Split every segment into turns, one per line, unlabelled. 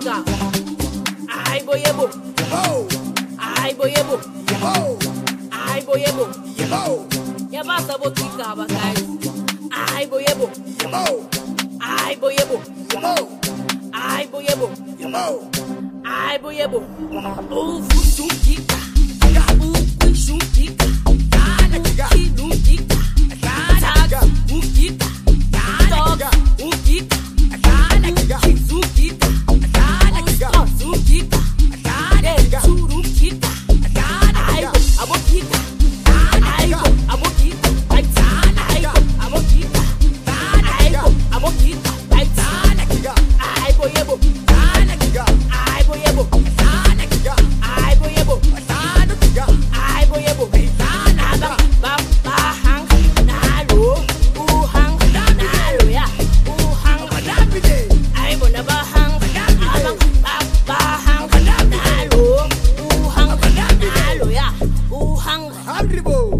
Africa. Ay boyebo. Ay boyebo. Ay boyebo. Ya basta botica bakai. Ay boyebo. Ay boyebo. Ay boyebo. Ay boyebo. O futu kika. Gabu kuchu kika. Kilo kika.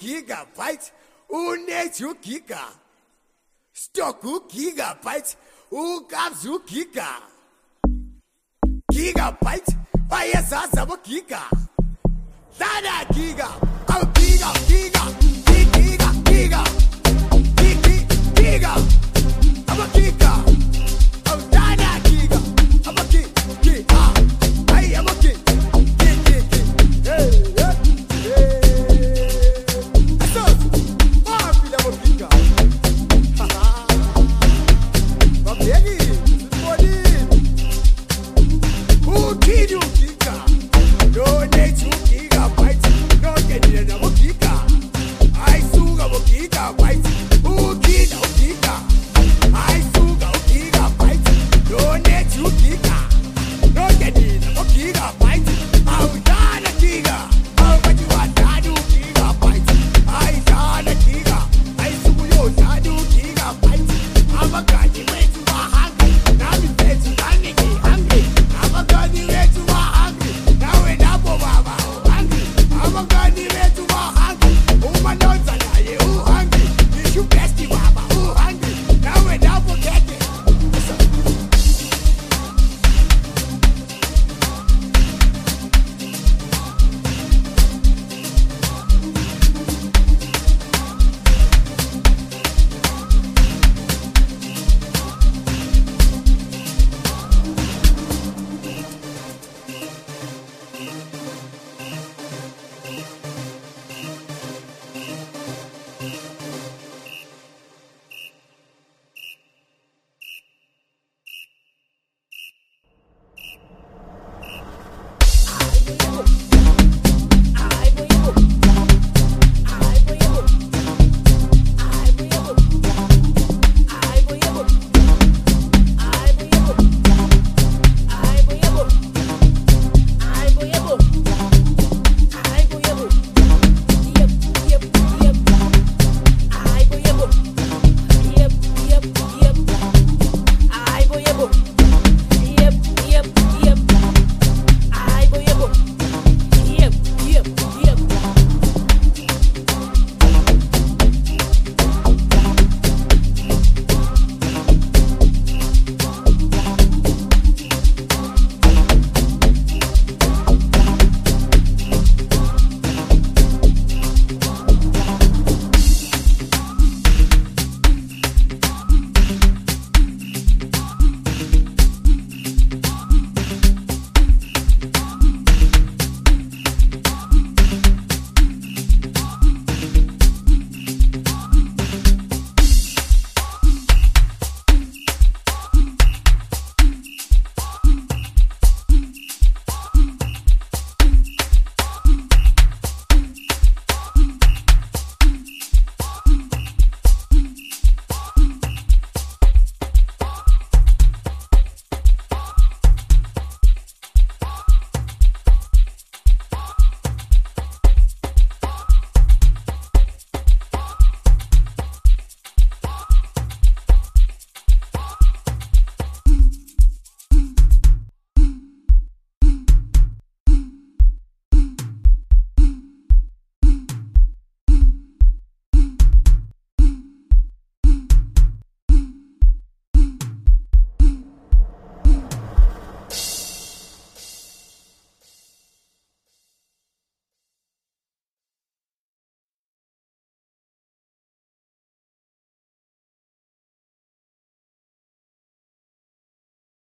ugigabyte you, Giga? stock ugigabyte ukabzi ugiga gigabyte bayezazi abogiga hlala giga awugiga giga, giga.